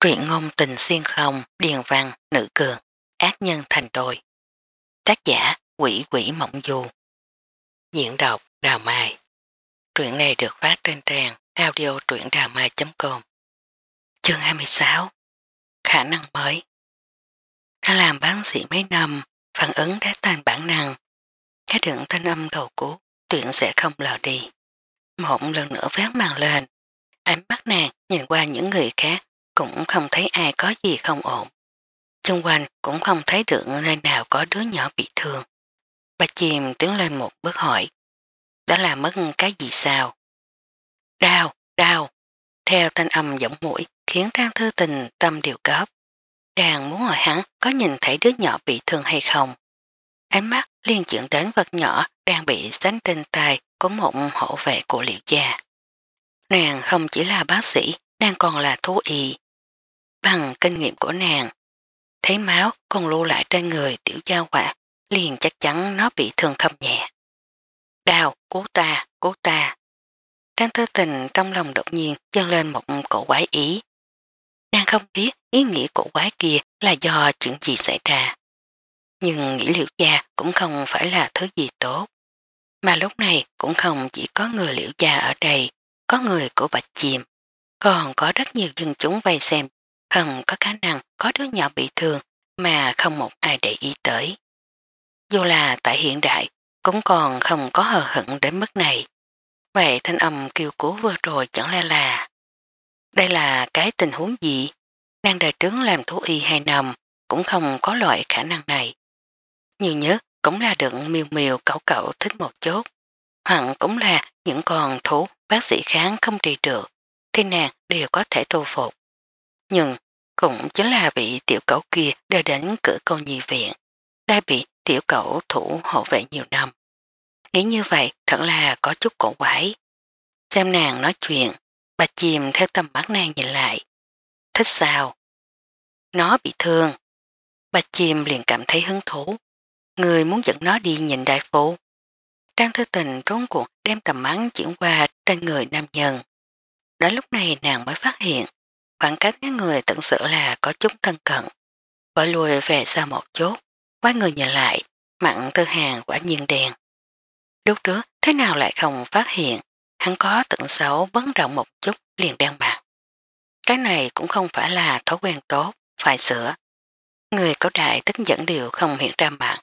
truyện ngôn tình xuyên không, điền văn, nữ cường, ác nhân thành đôi. Tác giả quỷ quỷ mộng du. Diễn đọc Đào Mai. Truyện này được phát trên trang audio truyệnđàmai.com Chương 26 Khả năng mới Đã làm bác sĩ mấy năm, phản ứng đã thành bản năng. Cái đường thanh âm đầu cú, tuyển sẽ không lờ đi. Một lần nữa vén màn lên, ánh mắt nàng nhìn qua những người khác cũng không thấy ai có gì không ổn. Xung quanh cũng không thấy được nơi nào có đứa nhỏ bị thương. Bà chìm tiến lên một bước hỏi. Đó là mất cái gì sao? Đau, đau. Theo thanh âm giọng mũi khiến Trang Thư Tình tâm điều cóp. Đang muốn hỏi hắn có nhìn thấy đứa nhỏ bị thương hay không. Ánh mắt liên chuyển đến vật nhỏ đang bị sánh trên tay của một hộ vệ của liệu gia. Nàng không chỉ là bác sĩ, nàng còn là thú y. Bằng kinh nghiệm của nàng, thấy máu còn lưu lại trên người tiểu gia quả, liền chắc chắn nó bị thương không nhẹ. Đào, cố ta, cố ta. Trang thư tình trong lòng đột nhiên dâng lên một cổ quái ý. Nàng không biết ý nghĩa cổ quái kia là do chuyện gì xảy ra. Nhưng nghĩ liệu gia cũng không phải là thứ gì tốt. Mà lúc này cũng không chỉ có người liệu gia ở đây, có người của Bạch Chìm, còn có rất nhiều dân chúng vây xem thần có khả năng có đứa nhỏ bị thương mà không một ai để ý tới. Dù là tại hiện đại, cũng còn không có hờ hững đến mức này. Vậy thanh âm kêu cứu vừa rồi chẳng lẽ là đây là cái tình huống gì? Nàng đời trướng làm thú y hai năm cũng không có loại khả năng này. Nhiều nhất cũng là được miêu miêu cậu cậu thích một chút. Hoặc cũng là những con thú bác sĩ kháng không trị được thì nàng đều có thể thu phục. Nhưng cũng chính là vị tiểu cậu kia đã đến cửa câu nhi viện, đã bị tiểu cậu thủ hộ vệ nhiều năm. Nghĩ như vậy thật là có chút cổ quái. Xem nàng nói chuyện, bà chìm theo tầm mắt nàng nhìn lại. Thích sao? Nó bị thương. Bà chìm liền cảm thấy hứng thú. Người muốn dẫn nó đi nhìn đại phố. Trang thư tình rốn cuộc đem tầm mắt chuyển qua trên người nam nhân. Đó lúc này nàng mới phát hiện khoảng cách các người tận sự là có chút thân cận. Bỏ lùi về ra một chút, quay người nhìn lại, mặn tư hàng quả nhiên đèn. Lúc trước thế nào lại không phát hiện, hắn có tận xấu bấn rộng một chút liền đen bạc. Cái này cũng không phải là thói quen tốt, phải sửa. Người có đại tức dẫn điều không hiện ra mặt.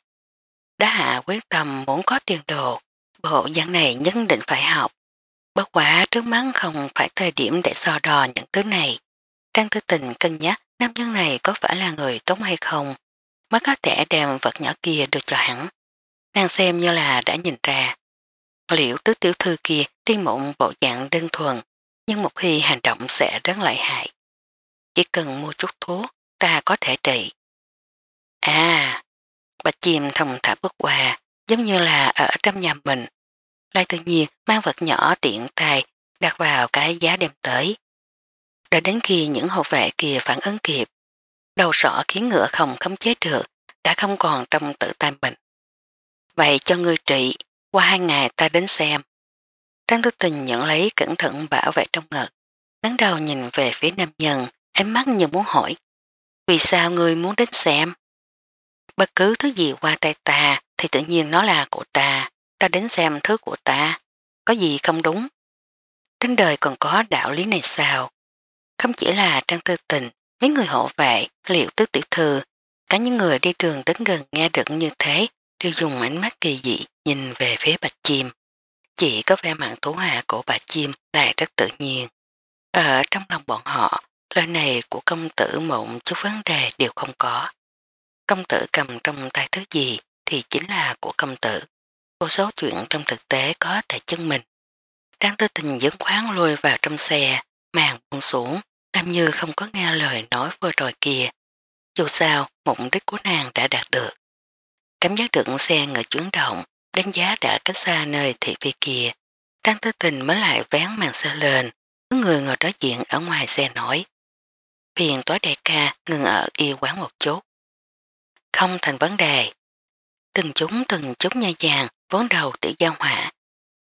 Đá hạ quyết tâm muốn có tiền đồ, bộ dân này nhất định phải học. Bất quả trước mắt không phải thời điểm để so đo những thứ này. Trang tư tình cân nhắc nam nhân này có phải là người tốt hay không mới có thể đem vật nhỏ kia được cho hắn. Nàng xem như là đã nhìn ra. Liệu tứ tiểu thư kia tiên mộng bộ dạng đơn thuần nhưng một khi hành động sẽ rất lợi hại. Chỉ cần mua chút thuốc ta có thể trị. À, bạch chim thông thả bước qua giống như là ở trong nhà mình. Lai tự nhiên mang vật nhỏ tiện tài đặt vào cái giá đem tới đã đến khi những hộ vệ kia phản ứng kịp. Đầu sỏ khiến ngựa không khống chế được, đã không còn trong tự tay bệnh. Vậy cho ngươi trị, qua hai ngày ta đến xem. Trang tư tình nhận lấy cẩn thận bảo vệ trong ngực, nắng đầu nhìn về phía nam nhân, ánh mắt như muốn hỏi. Vì sao ngươi muốn đến xem? Bất cứ thứ gì qua tay ta thì tự nhiên nó là của ta, ta đến xem thứ của ta, có gì không đúng. Trên đời còn có đạo lý này sao, không chỉ là Trang Tư Tình, mấy người hộ vệ, liệu tứ tiểu thư, cả những người đi đường đến gần nghe được như thế đều dùng ánh mắt kỳ dị nhìn về phía bạch chim. Chỉ có vẻ mạng thú hạ của bạch chim lại rất tự nhiên. Ở trong lòng bọn họ, lời này của công tử mộng chút vấn đề đều không có. Công tử cầm trong tay thứ gì thì chính là của công tử. Một số chuyện trong thực tế có thể chứng minh. Trang tư tình dưỡng khoáng lùi vào trong xe, màn buông xuống, làm như không có nghe lời nói vừa rồi kia. Dù sao, mục đích của nàng đã đạt được. Cảm giác được xe ngựa chuyển động, đánh giá đã cách xa nơi thị phi kia. Trang tư tình mới lại ván màn xe lên, có người ngồi đối diện ở ngoài xe nói. Phiền tối đại ca ngừng ở y quán một chút. Không thành vấn đề. Từng chúng từng chúng nhai vàng vốn đầu tự giao hỏa.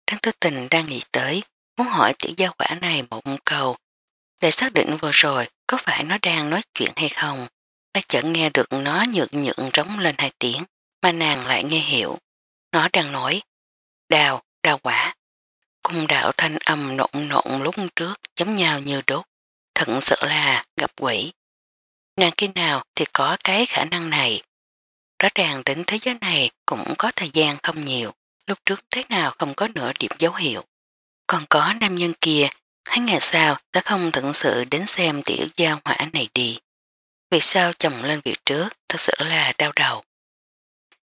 Trang tư tình đang nghĩ tới muốn hỏi tiểu gia quả này một câu để xác định vừa rồi có phải nó đang nói chuyện hay không. Đã chợt nghe được nó nhược nhượng trống lên hai tiếng mà nàng lại nghe hiểu. Nó đang nói đào, đào quả. Cung đạo thanh âm nộn nộn lúc trước giống nhau như đốt. thận sợ là gặp quỷ. Nàng khi nào thì có cái khả năng này. Rõ ràng đến thế giới này cũng có thời gian không nhiều. Lúc trước thế nào không có nửa điểm dấu hiệu. Còn có nam nhân kia, hắn ngày sau đã không thực sự đến xem tiểu giao hỏa này đi. Vì sao chồng lên việc trước thật sự là đau đầu.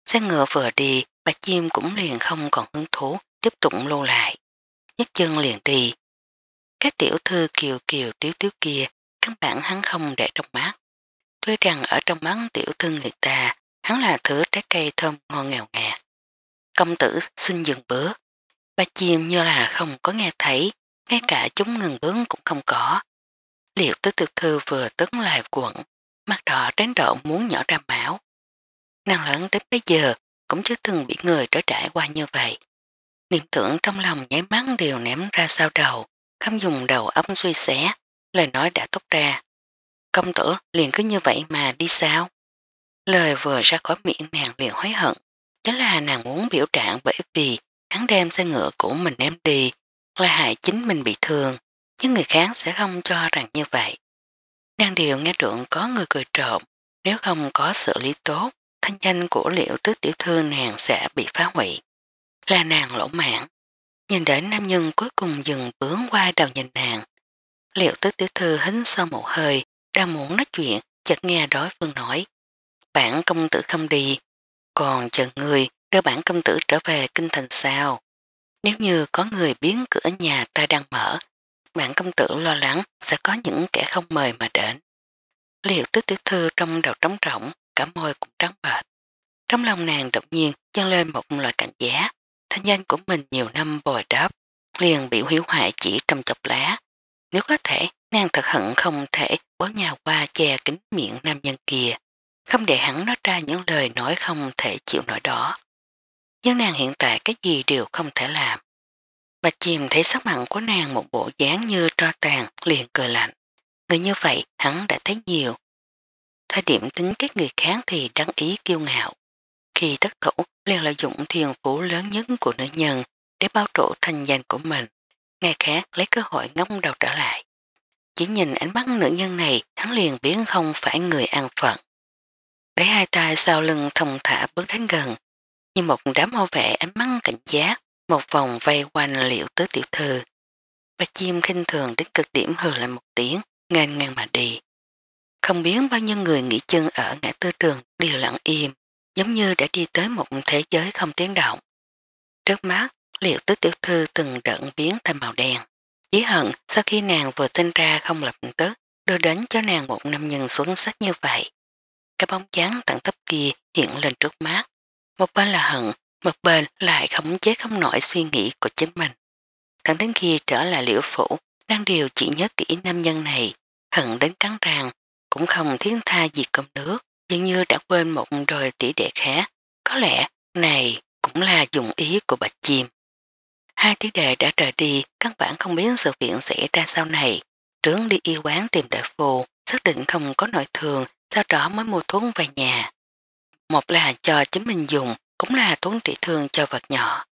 Xe ngựa vừa đi, bà chim cũng liền không còn hứng thú, tiếp tục lưu lại. Nhất chân liền đi. Các tiểu thư kiều kiều tiếu tiếu kia, các bạn hắn không để trong mắt. Tuy rằng ở trong mắt tiểu thư người ta, hắn là thứ trái cây thơm ngon ngào ngạt. Công tử xin dừng bước, Ba chim như là không có nghe thấy, ngay cả chúng ngừng bướng cũng không có. Liệu tứ thực thư vừa tấn lại cuộn, mặt đỏ tránh độ muốn nhỏ ra máu. Nàng lớn đến bây giờ cũng chưa từng bị người trở trải qua như vậy. Niệm tưởng trong lòng nháy mắt đều ném ra sau đầu, không dùng đầu ấm suy xé, lời nói đã tốt ra. Công tử liền cứ như vậy mà đi sao? Lời vừa ra khỏi miệng nàng liền hối hận, chính là nàng muốn biểu trạng bởi vì hắn đem xe ngựa của mình đem đi là hại chính mình bị thương chứ người khác sẽ không cho rằng như vậy. Đang điều nghe trượng có người cười trộm, nếu không có xử lý tốt, thanh danh của liệu tứ tiểu thư nàng sẽ bị phá hủy. Là nàng lỗ mãn. Nhìn đến nam nhân cuối cùng dừng bướng qua đầu nhìn nàng. Liệu tứ tiểu thư hính sau một hơi, đang muốn nói chuyện, chợt nghe đối phương nói, bản công tử không đi, còn chờ người Đưa bản công tử trở về kinh thành sao? Nếu như có người biến cửa nhà ta đang mở, bản công tử lo lắng sẽ có những kẻ không mời mà đến. Liệu tứ tiểu thư trong đầu trống rỗng, cả môi cũng trắng bệt. Trong lòng nàng đột nhiên dâng lên một loại cảnh giá, thanh danh của mình nhiều năm bồi đáp, liền bị hủy hoại chỉ trong chọc lá. Nếu có thể, nàng thật hận không thể bó nhà qua che kính miệng nam nhân kia, không để hắn nói ra những lời nói không thể chịu nổi đó nhưng nàng hiện tại cái gì đều không thể làm. Bạch chìm thấy sắc mặt của nàng một bộ dáng như tro tàn, liền cười lạnh. Người như vậy hắn đã thấy nhiều. Thời điểm tính các người khác thì đáng ý kiêu ngạo. Khi tất thủ liền lợi dụng thiền phủ lớn nhất của nữ nhân để bao trụ thành danh của mình, ngay khác lấy cơ hội ngóng đầu trở lại. Chỉ nhìn ánh mắt nữ nhân này hắn liền biến không phải người an phận. Để hai tay sau lưng thông thả bước đến gần, như một đám hô vệ ánh mắt cảnh giác, một vòng vây quanh liệu tứ tiểu thư. và chim khinh thường đến cực điểm hừ lại một tiếng, ngang ngang mà đi. Không biết bao nhiêu người nghỉ chân ở ngã tư trường đều lặng im, giống như đã đi tới một thế giới không tiếng động. Trước mắt, liệu tứ tiểu thư từng đợn biến thành màu đen. Chí hận sau khi nàng vừa sinh ra không lập tức đưa đến cho nàng một năm nhân xuống sắc như vậy. Cái bóng trắng tặng tấp kia hiện lên trước mắt, một bên là hận, một bên lại khống chế không nổi suy nghĩ của chính mình. Thẳng đến khi trở lại liễu phủ, đang điều chỉ nhớ kỹ nam nhân này, hận đến cắn ràng, cũng không thiên tha gì cơm nước, dường như đã quên một đôi tỷ đệ khác. Có lẽ, này cũng là dụng ý của bạch chim. Hai tỷ đệ đã rời đi, căn bản không biết sự việc xảy ra sau này. Trướng đi y quán tìm đại phù, xác định không có nội thường, sau đó mới mua thuốc về nhà một là cho chính mình dùng, cũng là thuấn trị thương cho vật nhỏ.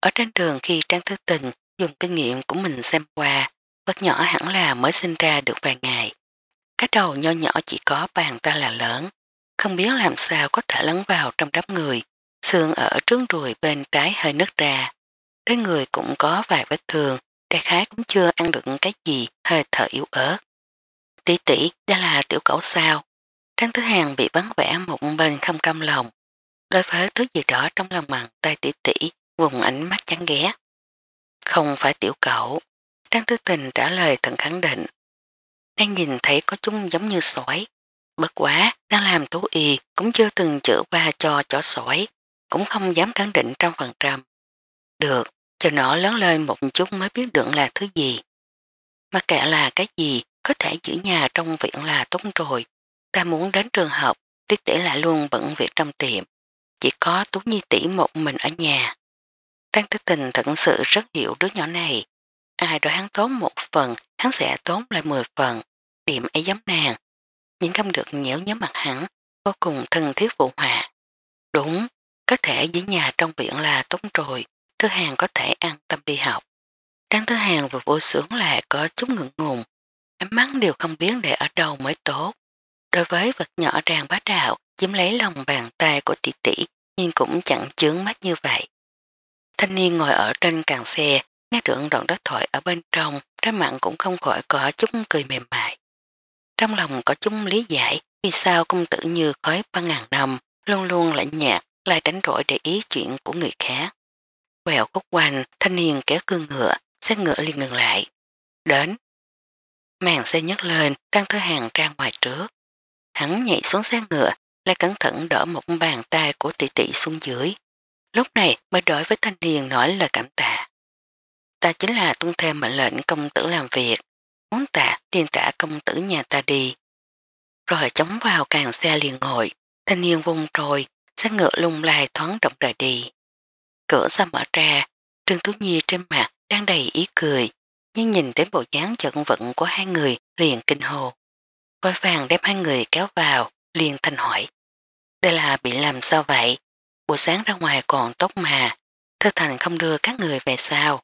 Ở trên đường khi Trang Thứ Tình dùng kinh nghiệm của mình xem qua, vật nhỏ hẳn là mới sinh ra được vài ngày. Cái đầu nho nhỏ chỉ có bàn ta là lớn, không biết làm sao có thể lấn vào trong đám người, xương ở trước đùi bên trái hơi nứt ra. Đến người cũng có vài vết thương, đại khái cũng chưa ăn được cái gì, hơi thở yếu ớt. Tỷ tỷ, đây là tiểu cẩu sao? Trang Thứ Hàng bị bắn vẽ một bên không cam lòng, đối với thứ gì đó trong lòng bàn tay tỉ tỉ, vùng ánh mắt chán ghé. Không phải tiểu cậu, Trang Thứ Tình trả lời thần khẳng định. Đang nhìn thấy có chúng giống như sỏi, bất quá đang làm tú y cũng chưa từng chữa qua cho chó sỏi, cũng không dám khẳng định trăm phần trăm. Được, chờ nó lớn lên một chút mới biết được là thứ gì. Mà kệ là cái gì, có thể giữ nhà trong viện là tốt rồi, ta muốn đến trường học, tiết tỷ lại luôn bận việc trong tiệm. Chỉ có Tú Nhi tỷ một mình ở nhà. Trang Tư Tình thật sự rất hiểu đứa nhỏ này. Ai đòi hắn tốn một phần, hắn sẽ tốn lại mười phần. Điểm ấy giống nàng. nhưng không được nhéo nhớ mặt hắn, vô cùng thân thiết phụ họa. Đúng, có thể dưới nhà trong viện là tốt rồi, thứ Hàng có thể an tâm đi học. Trang thứ Hàng vừa vô sướng lại có chút ngượng ngùng, ánh mắt đều không biết để ở đâu mới tốt. Đối với vật nhỏ ràng bá đạo, chiếm lấy lòng bàn tay của tỷ tỷ nhưng cũng chẳng chướng mắt như vậy. Thanh niên ngồi ở trên càng xe, nghe được đoạn đối thoại ở bên trong, trái mạng cũng không khỏi có chút cười mềm mại. Trong lòng có chúng lý giải vì sao công tử như khói ba ngàn năm, luôn luôn lạnh nhạt, lại đánh rỗi để ý chuyện của người khác. Quẹo khúc quanh, thanh niên kéo cương ngựa, xe ngựa liền ngừng lại. Đến. Màn xe nhấc lên, đang thơ hàng ra ngoài trước. Hắn nhảy xuống xe ngựa, lại cẩn thận đỡ một bàn tay của tỷ tỷ xuống dưới. Lúc này mới đối với thanh niên nói lời cảm tạ. Ta chính là tuân theo mệnh lệnh công tử làm việc, muốn tạ liền trả công tử nhà ta đi. Rồi chống vào càng xe liền ngồi, thanh niên vung rồi, xe ngựa lung lai thoáng động rời đi. Cửa xe mở ra, Trương thú Nhi trên mặt đang đầy ý cười, nhưng nhìn đến bộ dáng giận vận của hai người liền kinh hồn vội vàng đem hai người kéo vào, liền thanh hỏi. Đây là bị làm sao vậy? Buổi sáng ra ngoài còn tốt mà, thư thành không đưa các người về sao?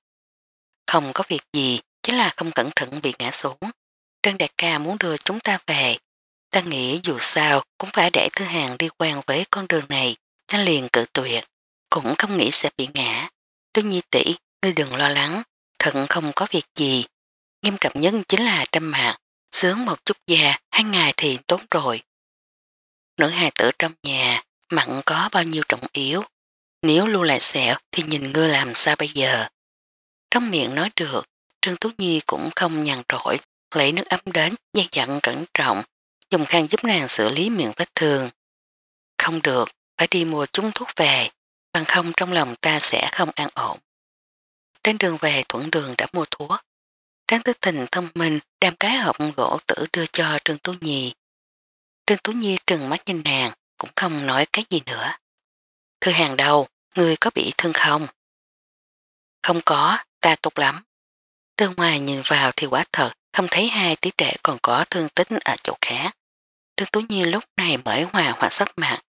Không có việc gì, chính là không cẩn thận bị ngã xuống. Trân Đạt Ca muốn đưa chúng ta về. Ta nghĩ dù sao cũng phải để Thư Hàng đi quen với con đường này. Ta liền cự tuyệt, cũng không nghĩ sẽ bị ngã. Tuyết Nhi tỷ ngươi đừng lo lắng, thận không có việc gì. Nghiêm trọng nhất chính là trăm mạng sướng một chút già, hai ngày thì tốt rồi. Nữ hài tử trong nhà, mặn có bao nhiêu trọng yếu, nếu lưu lại sẹo thì nhìn ngươi làm sao bây giờ. Trong miệng nói được, Trương Tú Nhi cũng không nhằn rỗi, lấy nước ấm đến, dây dặn cẩn trọng, dùng khăn giúp nàng xử lý miệng vết thương. Không được, phải đi mua chúng thuốc về, bằng không trong lòng ta sẽ không an ổn. Trên đường về thuận đường đã mua thuốc, Tráng Tư Tình thông minh đem cái hộp gỗ tử đưa cho Trương Tú Nhi. Trương Tú Nhi trừng mắt nhìn nàng, cũng không nói cái gì nữa. Thư hàng đầu, người có bị thương không? Không có, ta tốt lắm. Từ ngoài nhìn vào thì quả thật, không thấy hai tí trẻ còn có thương tích ở chỗ khác. Trương Tú Nhi lúc này mới hòa hoạn sắc mặt.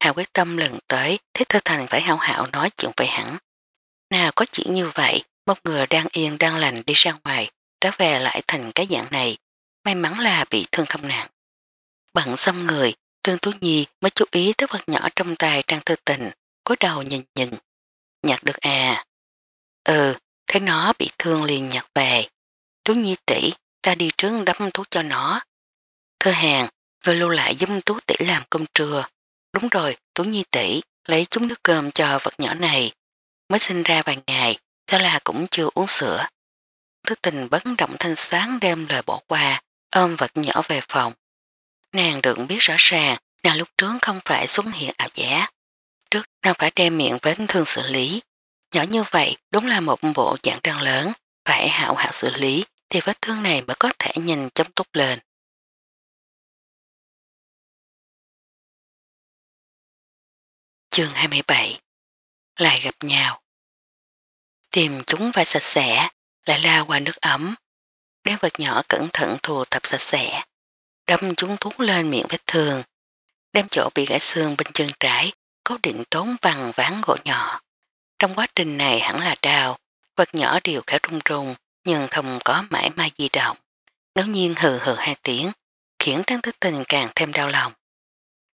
hà quyết tâm lần tới, thế thơ thành phải hảo hảo nói chuyện về hẳn. Nào có chuyện như vậy, một người đang yên đang lành đi ra ngoài, trở về lại thành cái dạng này, may mắn là bị thương không nặng. Bận xong người, Trương Tú Nhi mới chú ý tới vật nhỏ trong tay Trang Thư Tình, cúi đầu nhìn nhìn. Nhặt được à? Ừ, thấy nó bị thương liền nhặt về. Tú Nhi tỷ ta đi trước đấm thuốc cho nó. Thơ hàng, người lưu lại giúp Tú tỷ làm cơm trưa. Đúng rồi, Tú Nhi tỷ lấy chúng nước cơm cho vật nhỏ này. Mới sinh ra vài ngày, sao là cũng chưa uống sữa thức tình bất động thanh sáng đem lời bỏ qua, ôm vật nhỏ về phòng. Nàng được biết rõ ràng, nàng lúc trước không phải xuất hiện ảo giá. Trước nàng phải đem miệng vết thương xử lý. Nhỏ như vậy đúng là một bộ dạng trang lớn, phải hạo hạo xử lý thì vết thương này mới có thể nhìn chấm tốt lên. chương 27 Lại gặp nhau Tìm chúng phải sạch sẽ lại la qua nước ấm. Đế vật nhỏ cẩn thận thù tập sạch sẽ, đâm chúng thuốc lên miệng vết thương, đem chỗ bị gãy xương bên chân trái, cố định tốn bằng ván gỗ nhỏ. Trong quá trình này hẳn là đào, vật nhỏ đều khẽ trung trùng, nhưng không có mãi mai di động. Ngẫu nhiên hừ hừ hai tiếng, khiến Trang Thứ Tình càng thêm đau lòng.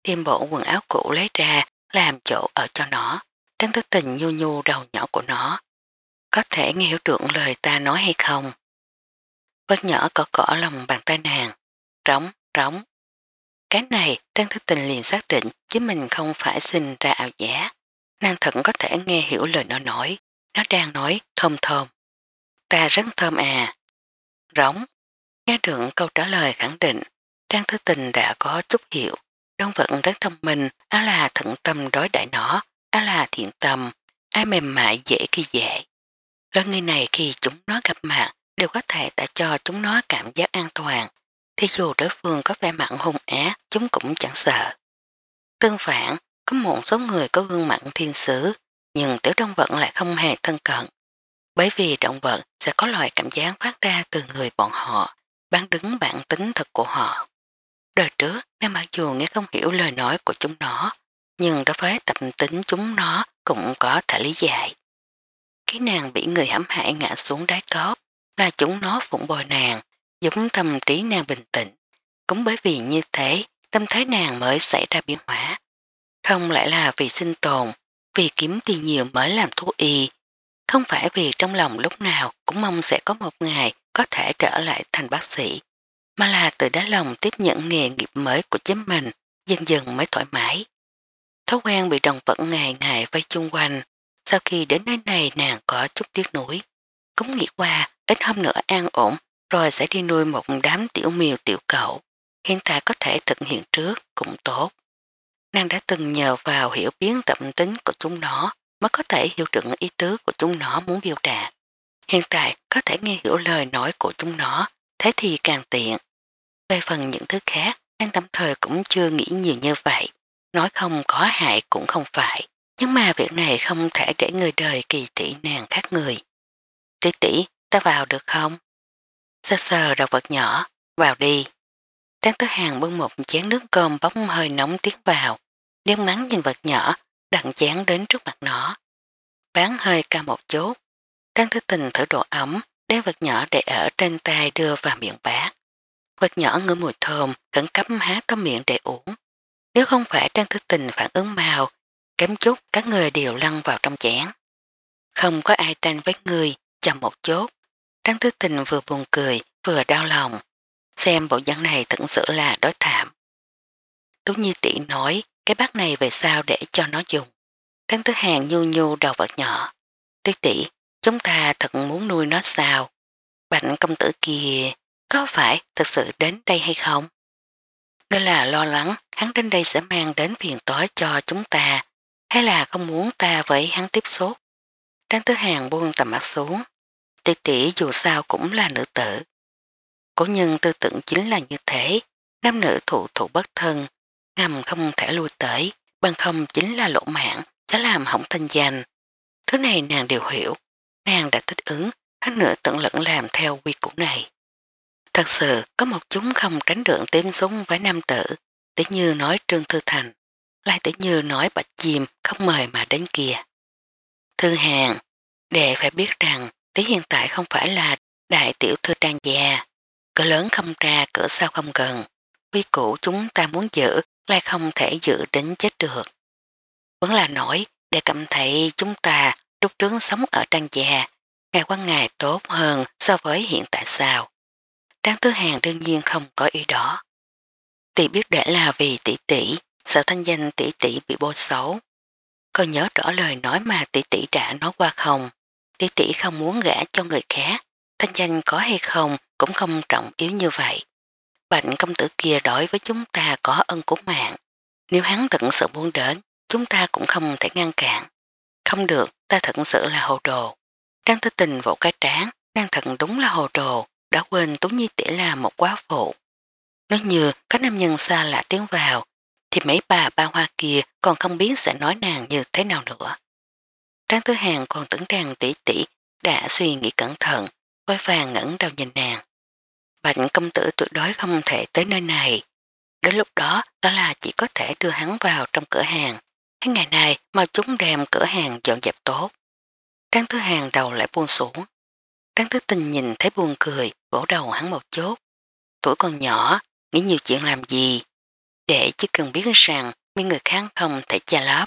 tiêm bộ quần áo cũ lấy ra, làm chỗ ở cho nó. Trang Thứ Tình nhu nhu đầu nhỏ của nó, có thể nghe hiểu được lời ta nói hay không. Vớt nhỏ cỏ cỏ lòng bàn tay nàng, trống, trống. Cái này, Trang Thứ Tình liền xác định chứ mình không phải sinh ra ảo giả. Nàng thận có thể nghe hiểu lời nó nói, nó đang nói thơm thơm. Ta rất thơm à. Rống. Nghe được câu trả lời khẳng định, Trang Thứ Tình đã có chút hiểu. Đông vật rất thông minh, á là thận tâm đối đại nó, á là thiện tâm, ai mềm mại dễ khi dễ. Loại người này khi chúng nó gặp mặt đều có thể tạo cho chúng nó cảm giác an toàn. Thì dù đối phương có vẻ mặn hung á, chúng cũng chẳng sợ. Tương phản, có một số người có gương mặt thiên sứ, nhưng tiểu động vật lại không hề thân cận. Bởi vì động vật sẽ có loại cảm giác phát ra từ người bọn họ, bán đứng bản tính thật của họ. Đời trước, Nam mặc dù nghe không hiểu lời nói của chúng nó, nhưng đối với tập tính chúng nó cũng có thể lý giải. Cái nàng bị người hãm hại ngã xuống đáy cóp là chúng nó phụng bồi nàng, giống tâm trí nàng bình tĩnh. Cũng bởi vì như thế, tâm thái nàng mới xảy ra biến hóa. Không lại là vì sinh tồn, vì kiếm tiền nhiều mới làm thú y, không phải vì trong lòng lúc nào cũng mong sẽ có một ngày có thể trở lại thành bác sĩ, mà là từ đá lòng tiếp nhận nghề nghiệp mới của chính mình, dần dần mới thoải mái. Thói quen bị đồng phận ngày ngày vây chung quanh, sau khi đến nơi này nàng có chút tiếc nuối. Cúng nghĩ qua, ít hôm nữa an ổn, rồi sẽ đi nuôi một đám tiểu miều tiểu cậu. Hiện tại có thể thực hiện trước cũng tốt. Nàng đã từng nhờ vào hiểu biến tâm tính của chúng nó mới có thể hiểu được ý tứ của chúng nó muốn biểu đạt. Hiện tại có thể nghe hiểu lời nói của chúng nó, thế thì càng tiện. Về phần những thứ khác, nàng tạm thời cũng chưa nghĩ nhiều như vậy, nói không có hại cũng không phải. Nhưng mà việc này không thể để người đời kỳ tỷ nàng khác người. Tỷ tỷ, ta vào được không? Sơ sờ đầu vật nhỏ, vào đi. Đáng tứ hàng bưng một chén nước cơm bóng hơi nóng tiến vào, điên mắng nhìn vật nhỏ, đặn chén đến trước mặt nó. Bán hơi ca một chút, đáng thứ tình thử độ ấm, đem vật nhỏ để ở trên tay đưa vào miệng bát. Vật nhỏ ngửi mùi thơm, cẩn cấm há to miệng để uống. Nếu không phải trang thứ tình phản ứng màu kém chút các người đều lăn vào trong chén. Không có ai tranh với người, chầm một chút. Trang Thứ Tình vừa buồn cười, vừa đau lòng. Xem bộ dáng này thật sự là đối thảm. Tú Nhi tỷ nói, cái bát này về sao để cho nó dùng. Trang Thứ Hàng nhu nhu đầu vật nhỏ. Tỷ tỷ, chúng ta thật muốn nuôi nó sao? Bạnh công tử kia có phải thật sự đến đây hay không? Ngươi là lo lắng hắn đến đây sẽ mang đến phiền tối cho chúng ta hay là không muốn ta với hắn tiếp xúc. Trang tứ Hàng buông tầm mắt xuống, tỷ tỷ dù sao cũng là nữ tử. Cổ nhân tư tưởng chính là như thế, nam nữ thụ thụ bất thân, ngầm không thể lui tới, bằng không chính là lỗ mạng, sẽ làm hỏng thanh danh. Thứ này nàng đều hiểu, nàng đã thích ứng, hắn nữa tận lẫn làm theo quy củ này. Thật sự, có một chúng không tránh được tiêm súng với nam tử, tỉ như nói Trương Thư Thành lại tự Như nói bạch chìm không mời mà đến kia. Thương hàng, đệ phải biết rằng tí hiện tại không phải là đại tiểu thư trang gia. Cửa lớn không ra, cửa sau không gần. Quy củ chúng ta muốn giữ, lại không thể giữ đến chết được. Vẫn là nổi, để cảm thấy chúng ta lúc trước sống ở trang gia, ngày qua ngày tốt hơn so với hiện tại sao. Trang Tư Hàng đương nhiên không có ý đó. Tỷ biết để là vì tỷ tỷ sợ thanh danh tỷ tỷ bị bôi xấu. Cô nhớ rõ lời nói mà tỷ tỷ đã nói qua không. Tỷ tỷ không muốn gã cho người khác. Thanh danh có hay không cũng không trọng yếu như vậy. Bệnh công tử kia đối với chúng ta có ân cứu mạng. Nếu hắn thật sự muốn đến, chúng ta cũng không thể ngăn cản. Không được, ta thật sự là hồ đồ. Trang thức tình vỗ cái tráng, đang thật đúng là hồ đồ, đã quên Tú Nhi tỷ là một quá phụ. Nói như có nam nhân xa lạ tiếng vào, thì mấy bà ba hoa kia còn không biết sẽ nói nàng như thế nào nữa. Trang Thứ Hàng còn tưởng rằng tỷ tỷ đã suy nghĩ cẩn thận, quay vàng ngẩn đầu nhìn nàng. Bạch công tử tuyệt đối không thể tới nơi này. Đến lúc đó, đó là chỉ có thể đưa hắn vào trong cửa hàng. Hết ngày này mà chúng đem cửa hàng dọn dẹp tốt. Trang Thứ Hàng đầu lại buông xuống. Trang Thứ Tình nhìn thấy buồn cười, vỗ đầu hắn một chút. Tuổi còn nhỏ, nghĩ nhiều chuyện làm gì, để chỉ cần biết rằng những người khác không thể tra lớp.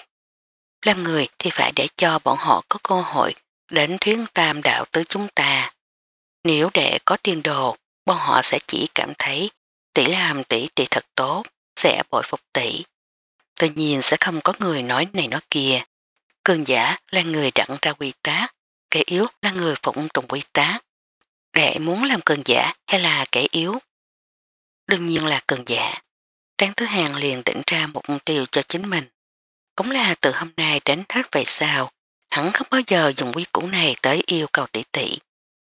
Làm người thì phải để cho bọn họ có cơ hội đến thuyến tam đạo tới chúng ta. Nếu để có tiền đồ, bọn họ sẽ chỉ cảm thấy tỷ làm tỷ tỷ thật tốt, sẽ bội phục tỷ. Tự nhiên sẽ không có người nói này nói kia. Cường giả là người đặng ra quy tá, kẻ yếu là người phụng tùng quy tá. Đệ muốn làm cường giả hay là kẻ yếu? Đương nhiên là cường giả. Trang Thứ Hàng liền tỉnh ra một mục tiêu cho chính mình. Cũng là từ hôm nay đến hết về sau, hắn không bao giờ dùng quy củ này tới yêu cầu tỷ tỷ.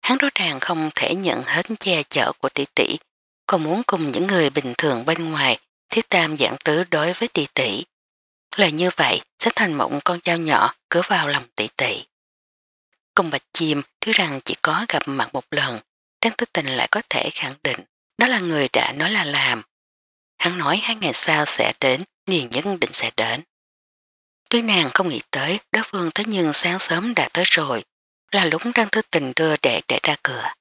Hắn rõ ràng không thể nhận hết che chở của tỷ tỷ, còn muốn cùng những người bình thường bên ngoài thiết tam dạng tứ đối với tỷ tỷ. Là như vậy sẽ thành một con dao nhỏ cửa vào lòng tỷ tỷ. Cùng bạch chim thứ rằng chỉ có gặp mặt một lần, Trang tư tình lại có thể khẳng định đó là người đã nói là làm, hắn nói hai ngày sau sẽ đến, nhìn nhất định sẽ đến. Tuy nàng không nghĩ tới, đối phương thế nhưng sáng sớm đã tới rồi, là lúc đang thư tình đưa đệ để ra cửa.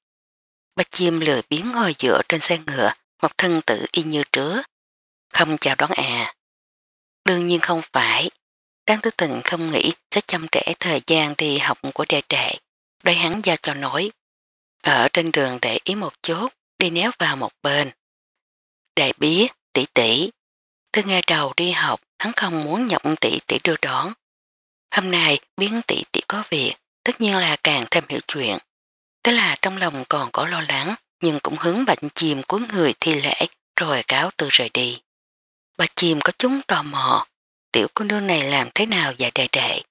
Bạch chim lười biến ngồi dựa trên xe ngựa, một thân tử y như trứa. Không chào đón à. Đương nhiên không phải. Đang tư tình không nghĩ sẽ chăm trẻ thời gian đi học của đệ trẻ Đây hắn ra cho nói. Ở trên đường để ý một chút, đi néo vào một bên. Đệ biết, tỷ tỷ. Từ ngày đầu đi học, hắn không muốn nhọc tỷ tỷ đưa đón. Hôm nay biến tỷ tỷ có việc, tất nhiên là càng thêm hiểu chuyện. Tức là trong lòng còn có lo lắng, nhưng cũng hứng bệnh chìm của người thi lễ rồi cáo từ rời đi. Bà chìm có chúng tò mò, tiểu cô nương này làm thế nào và đệ đệ.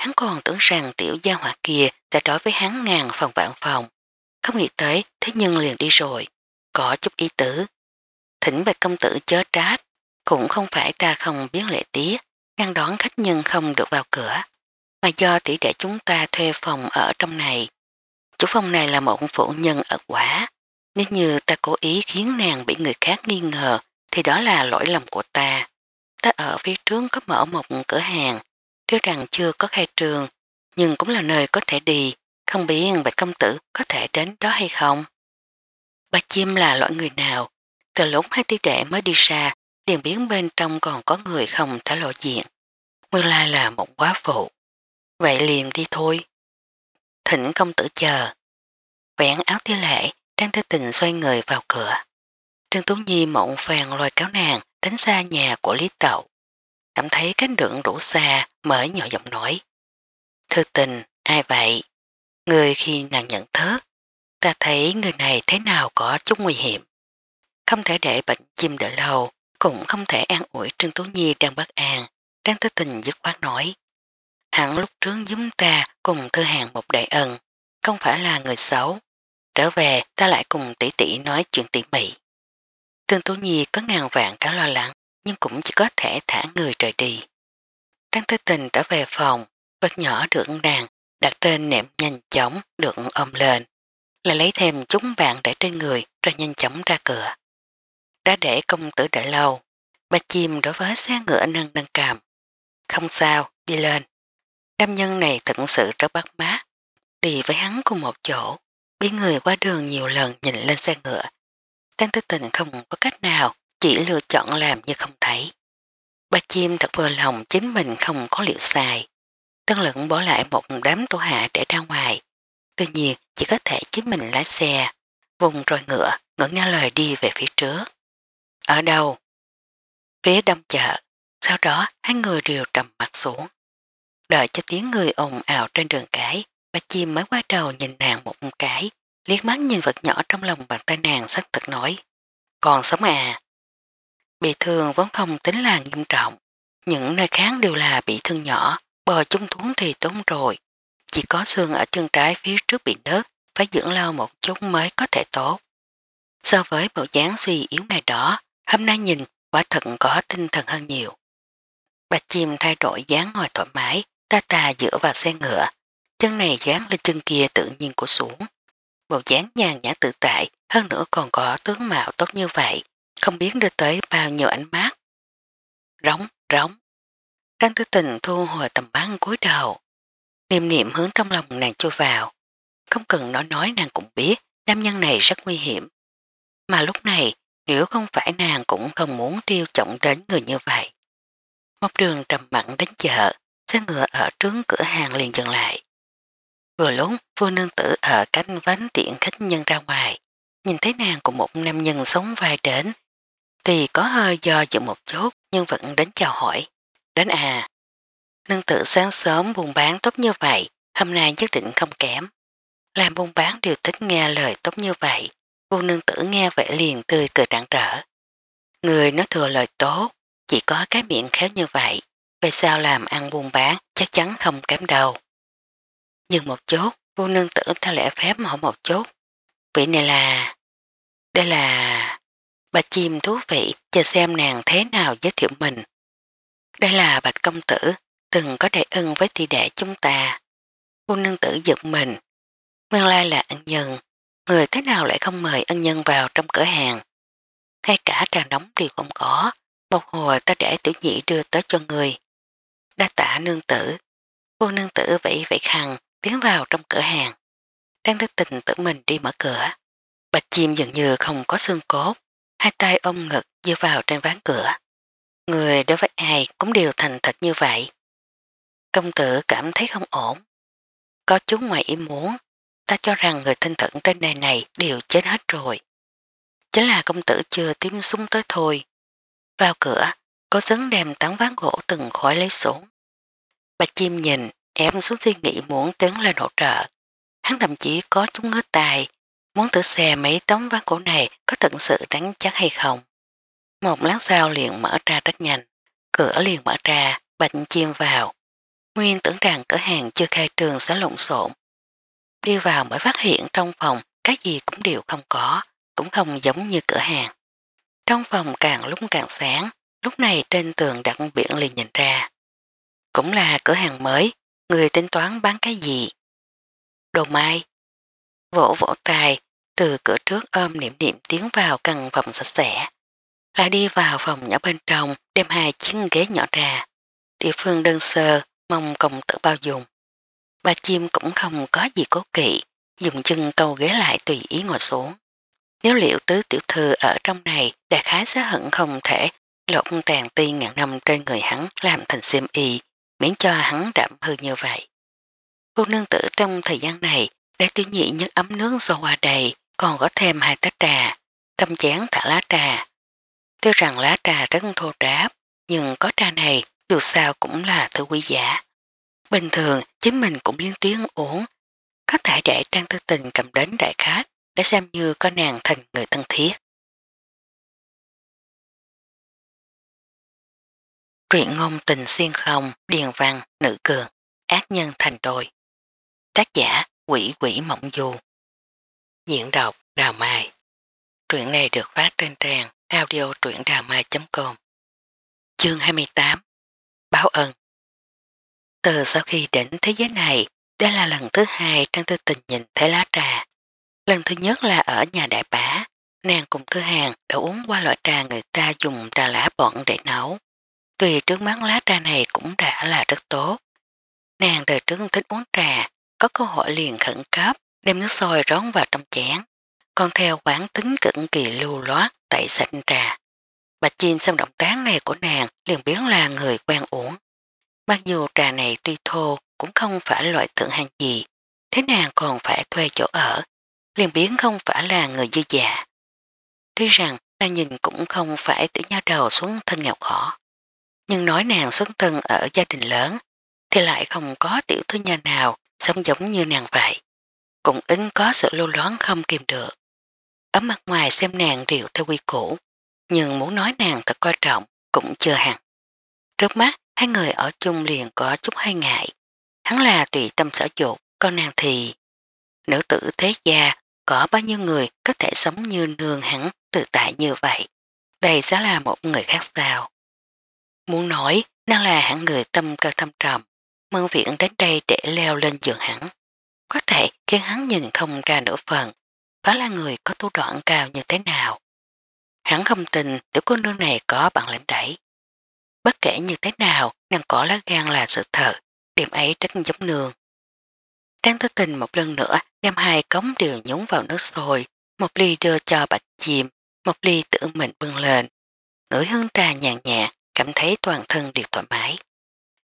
Hắn còn tưởng rằng tiểu gia hỏa kia sẽ đối với hắn ngàn phòng vạn phòng. Không nghĩ tới, thế nhưng liền đi rồi. Có chút ý tử thỉnh bạch công tử chớ trách, cũng không phải ta không biết lễ tiết, ngăn đón khách nhân không được vào cửa, mà do tỷ đệ chúng ta thuê phòng ở trong này. Chủ phòng này là một phụ nhân ở quả, nếu như ta cố ý khiến nàng bị người khác nghi ngờ thì đó là lỗi lầm của ta. Ta ở phía trước có mở một cửa hàng, tuy rằng chưa có khai trường, nhưng cũng là nơi có thể đi, không biết bạch công tử có thể đến đó hay không. Ba chim là loại người nào, từ lúc hai tỷ trẻ mới đi xa liền biến bên trong còn có người không thể lộ diện. Nguyên lai là một quá phụ. Vậy liền đi thôi. Thỉnh công tử chờ. Vẹn áo tiêu lệ, đang thư tình xoay người vào cửa. Trương Tú Nhi mộng phèn loài cáo nàng đánh xa nhà của Lý Tậu. Cảm thấy cánh đường đủ xa mở nhỏ giọng nói. Thư tình, ai vậy? Người khi nàng nhận thớt, ta thấy người này thế nào có chút nguy hiểm không thể để bệnh chim đợi lâu, cũng không thể an ủi Trương Tú Nhi đang bất an, đang tới tình dứt khoát nổi. Hẳn lúc trước giúp ta cùng thư hàng một đại ân, không phải là người xấu. Trở về ta lại cùng tỷ tỷ nói chuyện tỉ mỉ. Trương Tú Nhi có ngàn vạn cả lo lắng, nhưng cũng chỉ có thể thả người trời đi. Trang Tư Tình trở về phòng, vật nhỏ được đàn, đặt trên nệm nhanh chóng được ôm lên, là lấy thêm chúng bạn để trên người rồi nhanh chóng ra cửa đã để công tử đợi lâu. Bà chim đối với xe ngựa nâng nâng cằm. Không sao, đi lên. Đam nhân này thật sự rất bắt mát. Đi với hắn cùng một chỗ, bị người qua đường nhiều lần nhìn lên xe ngựa. Tăng tư tình không có cách nào, chỉ lựa chọn làm như không thấy. Bà chim thật vừa lòng chính mình không có liệu xài. Tân lận bỏ lại một đám tổ hạ để ra ngoài. Tuy nhiên chỉ có thể chính mình lái xe, vùng rồi ngựa, ngỡ nghe lời đi về phía trước. Ở đâu? Phía đông chợ, sau đó hai người đều trầm mặt xuống. Đợi cho tiếng người ồn ào trên đường cái, bà chim mới qua đầu nhìn nàng một cái, liếc mắt nhìn vật nhỏ trong lòng bàn tay nàng sắc thật nói. Còn sống à? Bị thương vẫn không tính là nghiêm trọng. Những nơi khác đều là bị thương nhỏ, bò chung thuốc thì tốn rồi. Chỉ có xương ở chân trái phía trước bị nớt, phải dưỡng lao một chút mới có thể tốt. So với bộ dáng suy yếu ngày đó, Hôm nay nhìn, quả thật có tinh thần hơn nhiều. Bạch chim thay đổi dáng ngồi thoải mái, ta ta dựa vào xe ngựa, chân này dán lên chân kia tự nhiên của xuống. Bộ dáng nhàn nhã tự tại, hơn nữa còn có tướng mạo tốt như vậy, không biết đưa tới bao nhiêu ánh mát. Róng, rống. Trang tư tình thu hồi tầm bắn cúi đầu. Niệm niệm hướng trong lòng nàng chui vào. Không cần nói nói nàng cũng biết, nam nhân này rất nguy hiểm. Mà lúc này, nếu không phải nàng cũng không muốn tiêu trọng đến người như vậy. Một đường trầm mặn đến chợ, xe ngựa ở trướng cửa hàng liền dừng lại. Vừa lúc vua nương tử ở cánh ván tiện khách nhân ra ngoài, nhìn thấy nàng cùng một nam nhân sống vai đến. Tuy có hơi do dự một chút nhưng vẫn đến chào hỏi. Đến à, nương tử sáng sớm buôn bán tốt như vậy, hôm nay nhất định không kém. Làm buôn bán đều thích nghe lời tốt như vậy, Vô nương tử nghe vậy liền tươi cười rạng rỡ. Người nói thừa lời tốt, chỉ có cái miệng khéo như vậy, về sao làm ăn buôn bán chắc chắn không kém đầu. Dừng một chút, vô nương tử theo lẽ phép hỏi một chút. Vị này là... Đây là... Bà chim thú vị, chờ xem nàng thế nào giới thiệu mình. Đây là bạch công tử, từng có đại ân với tỷ đệ chúng ta. Vô nương tử giật mình. Nguyên lai là ân nhân, người thế nào lại không mời ân nhân vào trong cửa hàng. Ngay cả trà nóng đều không có, một hồi ta để tiểu nhị đưa tới cho người. Đa tả nương tử, cô nương tử vậy vậy khăn tiến vào trong cửa hàng. Đang thức tình tự mình đi mở cửa. Bạch chim dường như không có xương cốt, hai tay ôm ngực dưa vào trên ván cửa. Người đối với ai cũng đều thành thật như vậy. Công tử cảm thấy không ổn. Có chú ngoài ý muốn, ta cho rằng người thanh thẩn trên đời này đều chết hết rồi. Chính là công tử chưa tiêm súng tới thôi. Vào cửa, có xứng đem tán ván gỗ từng khói lấy xuống. Bà chim nhìn, em xuống suy nghĩ muốn tiến lên hỗ trợ. Hắn thậm chí có chút ngứa tài, muốn tự xe mấy tấm ván gỗ này có thật sự đáng chắc hay không. Một lát sau liền mở ra rất nhanh, cửa liền mở ra, bạch chim vào. Nguyên tưởng rằng cửa hàng chưa khai trường sẽ lộn xộn, đi vào mới phát hiện trong phòng cái gì cũng đều không có, cũng không giống như cửa hàng. Trong phòng càng lúc càng sáng, lúc này trên tường đặt biển liền nhìn ra. Cũng là cửa hàng mới, người tính toán bán cái gì? Đồ mai. Vỗ vỗ tài, từ cửa trước ôm niệm niệm tiến vào căn phòng sạch sẽ. Lại đi vào phòng nhỏ bên trong, đem hai chiếc ghế nhỏ ra. Địa phương đơn sơ, mong công tử bao dùng bà chim cũng không có gì cố kỵ, dùng chân câu ghế lại tùy ý ngồi xuống. Nếu liệu tứ tiểu thư ở trong này đã khá sẽ hận không thể lộn tàn ti ngàn năm trên người hắn làm thành xiêm y, miễn cho hắn đạm hư như vậy. Cô nương tử trong thời gian này đã tiểu nhị nhất ấm nướng do qua đầy, còn có thêm hai tách trà, trong chén thả lá trà. Tuy rằng lá trà rất thô ráp, nhưng có trà này dù sao cũng là thứ quý giá. Bình thường chính mình cũng liên tiếng uống, có thể để Trang Tư Tình cầm đến đại khách để xem như có nàng thành người thân thiết. Truyện ngôn tình xuyên không, điền văn, nữ cường, ác nhân thành đôi. Tác giả quỷ quỷ mộng du. Diễn đọc Đào Mai. Truyện này được phát trên trang audio truyệnđàmai.com Chương 28 Báo ơn từ sau khi đến thế giới này, đây là lần thứ hai Trang Tư Tình nhìn thấy lá trà. Lần thứ nhất là ở nhà đại bá, nàng cùng Thư Hàng đã uống qua loại trà người ta dùng trà lá bọn để nấu. Tùy trước mắt lá trà này cũng đã là rất tốt. Nàng đời trước thích uống trà, có cơ hội liền khẩn cấp, đem nước sôi rón vào trong chén. Còn theo quán tính cực kỳ lưu loát tẩy sạch trà. Bà chim xem động tác này của nàng liền biến là người quen uống. Mặc dù trà này tuy thô cũng không phải loại thượng hàng gì, thế nàng còn phải thuê chỗ ở, liền biến không phải là người dư dạ. Tuy rằng nàng nhìn cũng không phải tự nhau đầu xuống thân nghèo khổ, nhưng nói nàng xuất thân ở gia đình lớn thì lại không có tiểu thư nhà nào sống giống như nàng vậy. Cũng ứng có sự lưu loán không kìm được. Ở mặt ngoài xem nàng điều theo quy củ, nhưng muốn nói nàng thật coi trọng cũng chưa hẳn. Trước mắt Hai người ở chung liền có chút hay ngại. Hắn là tùy tâm sở dục, con nàng thì. Nữ tử thế gia, có bao nhiêu người có thể sống như nương hắn tự tại như vậy. Đây sẽ là một người khác sao. Muốn nói, nàng là hạng người tâm cơ thâm trầm. Mương viện đến đây để leo lên giường hắn. Có thể khiến hắn nhìn không ra nửa phần. Đó là người có tu đoạn cao như thế nào. Hắn không tin tiểu cô nương này có bằng lãnh đẩy. Bất kể như thế nào, nàng cỏ lá gan là sự thật, điểm ấy rất giống nương. Trang thức tình một lần nữa đem hai cống đều nhúng vào nước sôi, một ly đưa cho bạch chim, một ly tự mình bưng lên. Ngửi hương trà nhàn nhạt, cảm thấy toàn thân đều thoải mái.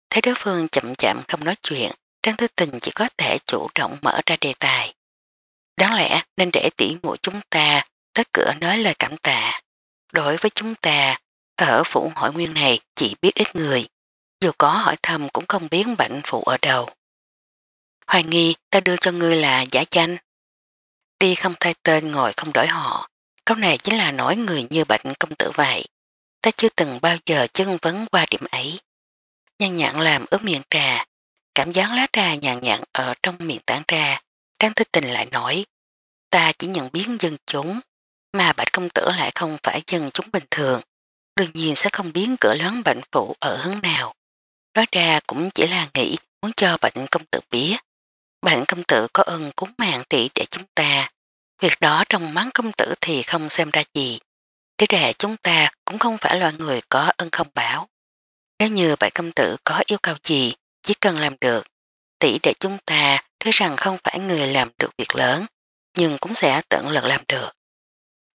Thấy đối phương chậm chậm không nói chuyện, Trang Thư Tình chỉ có thể chủ động mở ra đề tài. Đáng lẽ nên để tỉ muội chúng ta tới cửa nói lời cảm tạ. Đối với chúng ta, ở phủ hội nguyên này chỉ biết ít người, dù có hỏi thăm cũng không biết bệnh phụ ở đâu. Hoài nghi ta đưa cho ngươi là giả chanh. Đi không thay tên ngồi không đổi họ. Câu này chính là nói người như bệnh công tử vậy. Ta chưa từng bao giờ chân vấn qua điểm ấy. Nhân nhặn làm ướp miệng trà. Cảm giác lá trà nhàn nhặn ở trong miệng tán ra. Trang thích tình lại nói. Ta chỉ nhận biết dân chúng. Mà bạch công tử lại không phải dân chúng bình thường đương nhiên sẽ không biến cửa lớn bệnh phụ ở hướng nào. Nói ra cũng chỉ là nghĩ muốn cho bệnh công tử biết. Bệnh công tử có ơn cúng mạng tỷ để chúng ta. Việc đó trong mắt công tử thì không xem ra gì. Tỷ đệ chúng ta cũng không phải loại người có ơn không bảo. Nếu như bệnh công tử có yêu cầu gì, chỉ cần làm được. Tỷ để chúng ta thấy rằng không phải người làm được việc lớn, nhưng cũng sẽ tận lực làm được.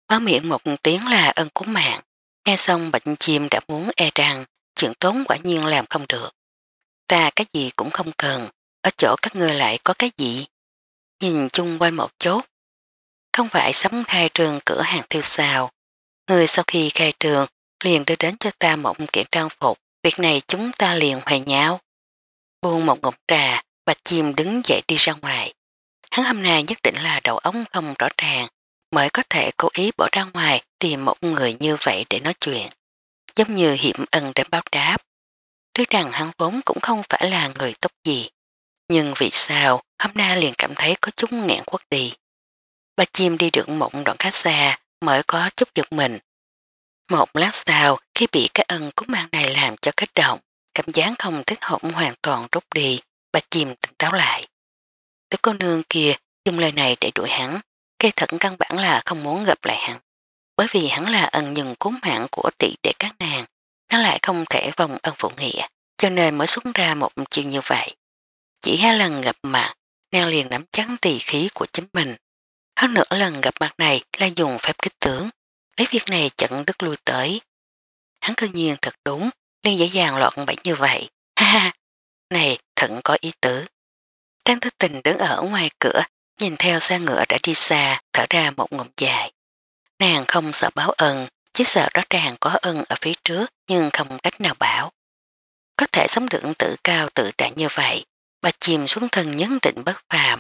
Có miệng một tiếng là ơn cúng mạng. Nghe xong bệnh chim đã muốn e rằng chuyện tốn quả nhiên làm không được. Ta cái gì cũng không cần, ở chỗ các ngươi lại có cái gì? Nhìn chung quanh một chút. Không phải sống khai trường cửa hàng tiêu xào. Người sau khi khai trường liền đưa đến cho ta một kiện trang phục. Việc này chúng ta liền hoài nháo, Buông một ngụm trà, bạch chim đứng dậy đi ra ngoài. Hắn hôm nay nhất định là đầu ống không rõ ràng, mới có thể cố ý bỏ ra ngoài tìm một người như vậy để nói chuyện. Giống như hiểm ân đến báo đáp. Tuy rằng hắn vốn cũng không phải là người tốt gì, nhưng vì sao hôm nay liền cảm thấy có chút nghẹn quất đi. Ba chim đi được một đoạn khá xa mới có chút giật mình. Một lát sau khi bị cái ân cú mang này làm cho kích động, cảm giác không thích hỗn hoàn toàn rút đi, bà chim tỉnh táo lại. Tới cô nương kia dùng lời này để đuổi hắn, kỳ thật căn bản là không muốn gặp lại hắn. Bởi vì hắn là ân nhân cứu mạng của tỷ đệ các nàng, hắn lại không thể vòng ân phụ nghĩa, cho nên mới xuống ra một chuyện như vậy. Chỉ hai lần gặp mặt, nàng liền nắm chắn tỷ khí của chính mình. Hắn nửa lần gặp mặt này là dùng phép kích tướng, lấy việc này chặn đứt lui tới. Hắn cư nhiên thật đúng, nên dễ dàng loạn bẫy như vậy. Ha ha, này thận có ý tứ. Trang thức tình đứng ở ngoài cửa nhìn theo xe ngựa đã đi xa, thở ra một ngụm dài. Nàng không sợ báo ân, chỉ sợ rõ ràng có ân ở phía trước nhưng không cách nào bảo. Có thể sống được tự cao tự đại như vậy, bà chìm xuống thân nhấn định bất phàm,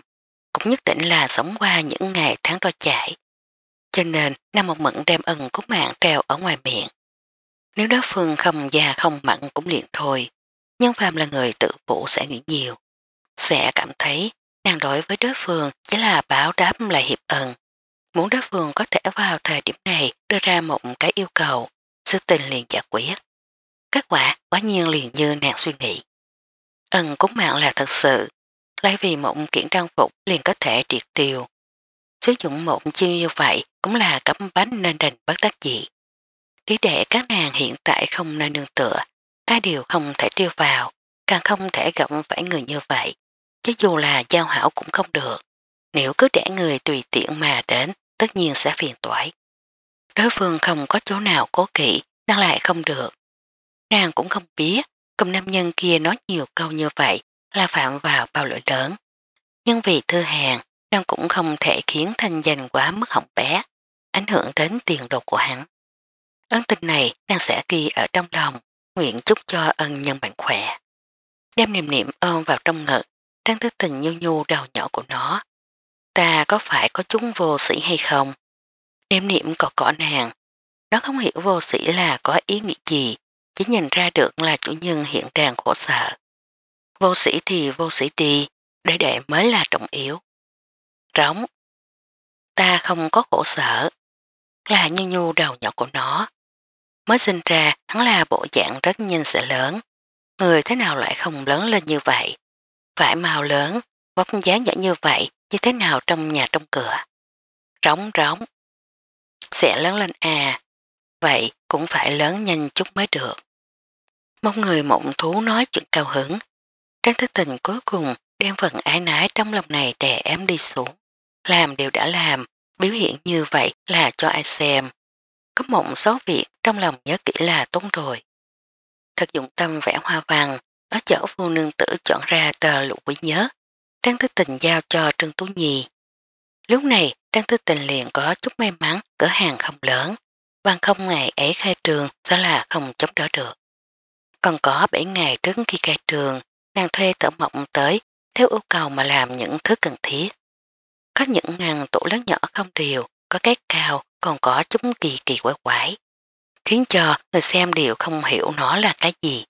cũng nhất định là sống qua những ngày tháng đo chảy. Cho nên, Nam một Mận đem ân của mạng treo ở ngoài miệng. Nếu đó phương không già không mặn cũng liền thôi, nhân phàm là người tự phụ sẽ nghĩ nhiều, sẽ cảm thấy Nàng đối với đối phương chỉ là báo đáp lại hiệp ẩn. Muốn đối phương có thể vào thời điểm này đưa ra một cái yêu cầu, sự tình liền giải quyết. Kết quả quá nhiên liền như nàng suy nghĩ. ẩn cúng mạng là thật sự, lấy vì một kiện trang phục liền có thể triệt tiêu. Sử dụng một chiêu như vậy cũng là cấm bánh nên đành bất đắc dị. Lý đệ các nàng hiện tại không nơi nương tựa, ai đều không thể tiêu vào, càng không thể gặp phải người như vậy chứ dù là giao hảo cũng không được. Nếu cứ để người tùy tiện mà đến, tất nhiên sẽ phiền toái. Đối phương không có chỗ nào cố kỵ, đang lại không được. Nàng cũng không biết, cùng nam nhân kia nói nhiều câu như vậy là phạm vào bao lỗi lớn. Nhưng vì thư hàng, nàng cũng không thể khiến thanh danh quá mức hỏng bé, ảnh hưởng đến tiền đồ của hắn. Ấn tình này nàng sẽ ghi ở trong lòng, nguyện chúc cho ân nhân mạnh khỏe. Đem niềm niệm ôm vào trong ngực, đang thức tình nhu nhu đầu nhỏ của nó. Ta có phải có chúng vô sĩ hay không? Niệm niệm cọ cọ nàng. Nó không hiểu vô sĩ là có ý nghĩa gì, chỉ nhìn ra được là chủ nhân hiện đang khổ sở. Vô sĩ thì vô sĩ đi, để đệ mới là trọng yếu. Rống. Ta không có khổ sở. Là nhu nhu đầu nhỏ của nó. Mới sinh ra hắn là bộ dạng rất nhanh sẽ lớn. Người thế nào lại không lớn lên như vậy? phải màu lớn, bóc dáng dẫn như vậy như thế nào trong nhà trong cửa? Rống rống. Sẽ lớn lên à, vậy cũng phải lớn nhanh chút mới được. Một người mộng thú nói chuyện cao hứng. Trang thức tình cuối cùng đem phần ái nái trong lòng này đè em đi xuống. Làm đều đã làm, biểu hiện như vậy là cho ai xem. Có mộng số việc trong lòng nhớ kỹ là tốt rồi. Thật dụng tâm vẽ hoa vàng, nó chở vô nương tử chọn ra tờ lục quý nhớ, Trang thư Tình giao cho Trương Tú Nhi. Lúc này, Trang thư Tình liền có chút may mắn cửa hàng không lớn, bằng không ngày ấy khai trường sẽ là không chống đỡ được. Còn có 7 ngày trước khi khai trường, nàng thuê tở mộng tới theo yêu cầu mà làm những thứ cần thiết. Có những ngàn tủ lớn nhỏ không đều, có cái cao, còn có chúng kỳ kỳ quái quái, khiến cho người xem đều không hiểu nó là cái gì.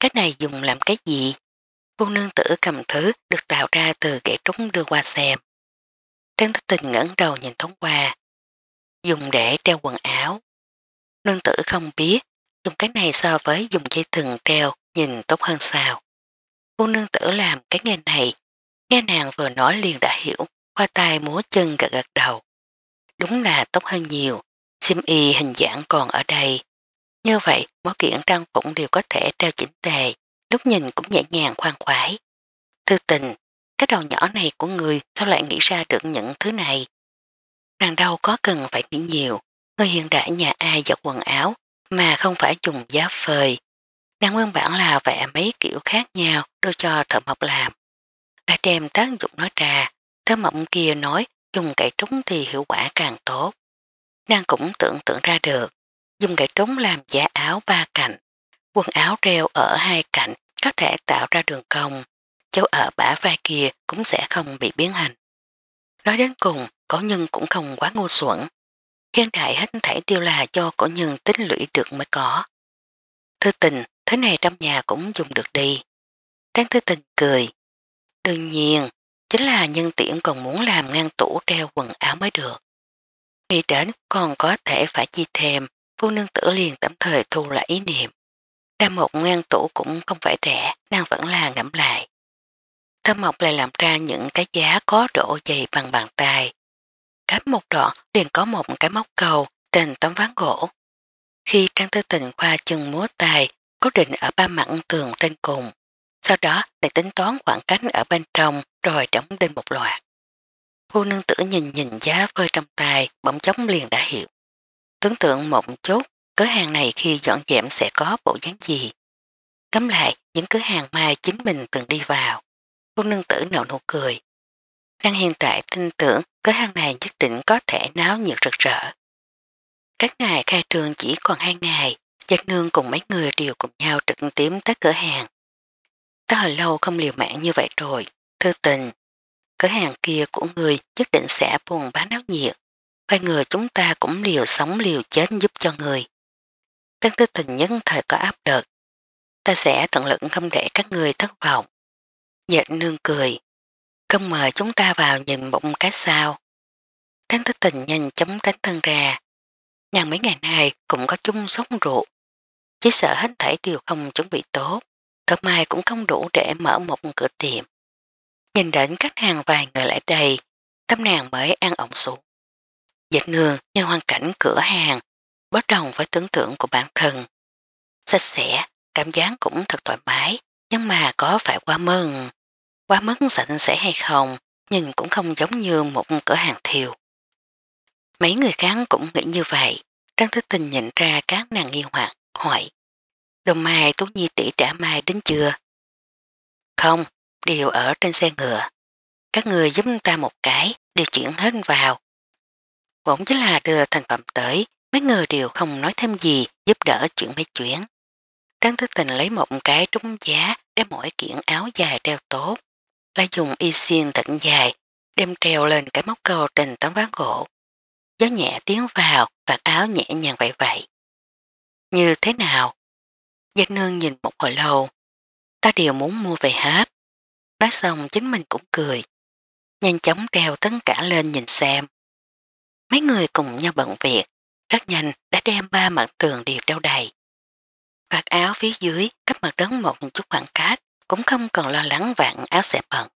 Cái này dùng làm cái gì? Cô nương tử cầm thứ, được tạo ra từ kẻ trúng đưa qua xem. Trang thức tình ngẩn đầu nhìn thoáng qua. Dùng để treo quần áo. Nương tử không biết, dùng cái này so với dùng dây thừng treo, nhìn tốt hơn sao. Cô nương tử làm cái nghề này. Nghe nàng vừa nói liền đã hiểu. Khoa tay múa chân gật gật đầu. Đúng là tốt hơn nhiều. Sim y hình dạng còn ở đây. Như vậy, mỗi kiện trang phụng đều có thể treo chỉnh tề, lúc nhìn cũng nhẹ nhàng khoan khoái. Thư tình, cái đầu nhỏ này của người sao lại nghĩ ra được những thứ này? Nàng đâu có cần phải nghĩ nhiều, người hiện đại nhà ai giặt quần áo mà không phải dùng giá phơi. Nàng nguyên bản là vẽ mấy kiểu khác nhau đưa cho thợ mộc làm. Đã đem tác dụng nó ra, thợ mộng kia nói dùng cậy trúng thì hiệu quả càng tốt. Nàng cũng tưởng tượng ra được, dùng gậy trống làm giả áo ba cạnh, quần áo treo ở hai cạnh có thể tạo ra đường cong, châu ở bả vai kia cũng sẽ không bị biến hành. Nói đến cùng, cổ nhân cũng không quá ngu xuẩn. Hiện đại hết thảy tiêu là do cổ nhân tính lũy được mới có. Thư tình, thế này trong nhà cũng dùng được đi. Đáng thư tình cười. Đương nhiên, chính là nhân tiện còn muốn làm ngăn tủ treo quần áo mới được. Nghĩ đến còn có thể phải chi thêm phu nương tử liền tạm thời thu lại ý niệm. Ra một Ngang tủ cũng không phải rẻ, nàng vẫn là ngẫm lại. Thơm mộc lại làm ra những cái giá có độ dày bằng bàn tay. Đáp một đoạn liền có một cái móc cầu trên tấm ván gỗ. Khi Trang Tư Tình khoa chân múa tay, cố định ở ba mặn tường trên cùng. Sau đó lại tính toán khoảng cách ở bên trong rồi đóng lên một loạt. Phu nương tử nhìn nhìn giá phơi trong tay, bỗng chóng liền đã hiểu. Tưởng tượng một chút, cửa hàng này khi dọn dẹp sẽ có bộ dáng gì. Cấm lại những cửa hàng mà chính mình từng đi vào. Cô nương tử nở nụ cười. Đang hiện tại tin tưởng cửa hàng này nhất định có thể náo nhiệt rực rỡ. Các ngày khai trường chỉ còn hai ngày, Giác Nương cùng mấy người đều cùng nhau trực tiếm tới cửa hàng. Ta hồi lâu không liều mạng như vậy rồi, thư tình. Cửa hàng kia của người nhất định sẽ buồn bán náo nhiệt. Khoai người chúng ta cũng liều sống liều chết giúp cho người. Trang tư tình nhân thời có áp đợt. Ta sẽ tận lực không để các người thất vọng. Dệt nương cười. Không mời chúng ta vào nhìn bụng cái sao. Trang tư tình nhanh chóng tránh thân ra. Nàng mấy ngày nay cũng có chung sống ruột. Chỉ sợ hết thảy đều không chuẩn bị tốt. Thở mai cũng không đủ để mở một cửa tiệm. Nhìn đến khách hàng vài người lại đây, tâm nàng mới an ổn xuống. Dệt nương nhìn hoàn cảnh cửa hàng, bất đồng với tưởng tượng của bản thân. Sạch sẽ, cảm giác cũng thật thoải mái, nhưng mà có phải quá mừng. Quá mức sạch sẽ hay không, nhìn cũng không giống như một cửa hàng thiều. Mấy người khác cũng nghĩ như vậy, Trang Thức Tình nhận ra các nàng nghi hoặc, hỏi. Đồng mai Tú Nhi tỷ trả mai đến chưa? Không, đều ở trên xe ngựa. Các người giúp ta một cái, điều chuyển hết vào, Bỗng thế là đưa thành phẩm tới, mấy người đều không nói thêm gì, giúp đỡ chuyện mấy chuyến. Trang thức tình lấy một cái trúng giá để mỗi kiện áo dài đeo tốt, lại dùng y xiên thận dài, đem treo lên cái móc câu trên tấm ván gỗ. Gió nhẹ tiến vào, vạt áo nhẹ nhàng vậy vậy. Như thế nào? Giác nương nhìn một hồi lâu, ta đều muốn mua về hết. Nói xong chính mình cũng cười. Nhanh chóng treo tất cả lên nhìn xem. Mấy người cùng nhau bận việc, rất nhanh đã đem ba mặt tường đều đeo đầy. Vạt áo phía dưới, cấp mặt đất một chút khoảng cách, cũng không còn lo lắng vạn áo sẽ bận.